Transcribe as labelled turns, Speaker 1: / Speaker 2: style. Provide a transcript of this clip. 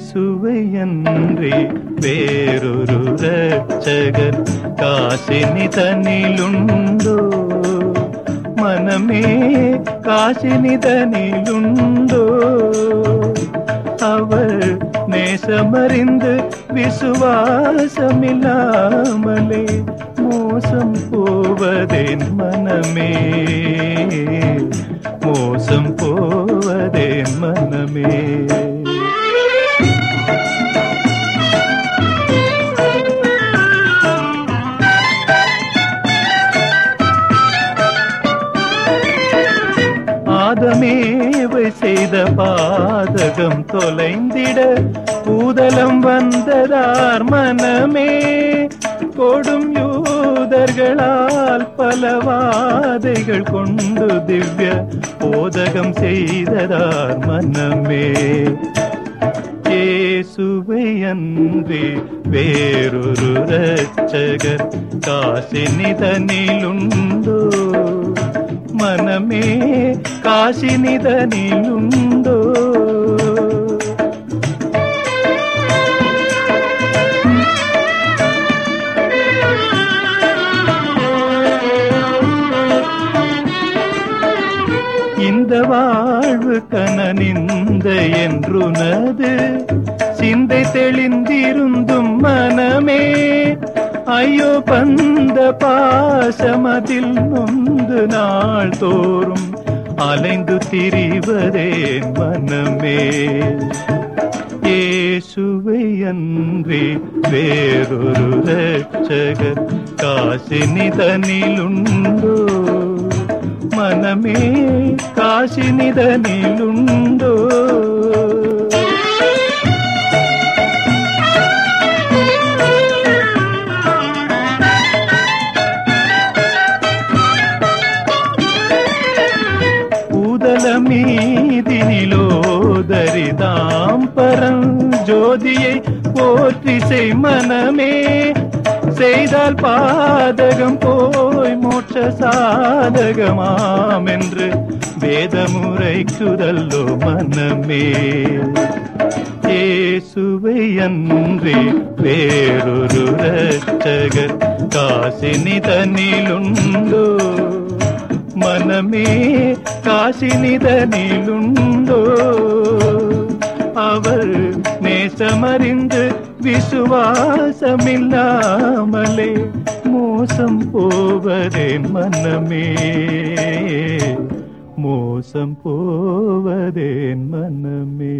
Speaker 1: இயேசுவையன்றி வேறொரு ரட்சகர் காசினி தனிலுண்டோ மனமே காசினி தனிலுண்டோ. அவர் நேசமறிந்து விசுவாசமில்லாமலே மோசம் போவதேன் மனமே. செய்த பாதகம் தொலைந்திட பூதலம் வந்ததார் மனமே. கொடும் யூதர்களால் பலவாதைகள் கொண்டு திவ்ய போதகம் செய்ததார் மனமே. இயேசுவை அன்றி வேறொரு ரட்சகர் காசினிதனிலுண்டோ காசினிதனிலுண்டோ இந்த வாழ்வு கனனிந்த என்றுனது சிந்தை தெளிந்திருந்தும் மனமே ஐயோ பந்த பாசமதில் நொந்து நாள் தோறும் அலைந்து திரிவதே மனமே. இயேசுவை அன்றி வேறொரு ரட்சகர் காசினிதனிலுண்டோ மனமே காசினிதனிலுண்டோ பூதல மீதினிலோதரிதாம் பரம் ஜோதியை போற்றி செய் மனமே. செய்தால் பாதகம் போய் மோட்ச சாதகமாம் என்று வேதமுறைக்குதல்லோ மனமே. இயேசுவை அன்றி வேறொரு ரட்சகர் காசினி காசினிதனிலுண்டோ மனமே காசினிதனிலுண்டோ அவர் நேசமறிந்து விசுவாசமில்லாமலே மோசம் போவதே மனமே மோசம் போவதே மனமே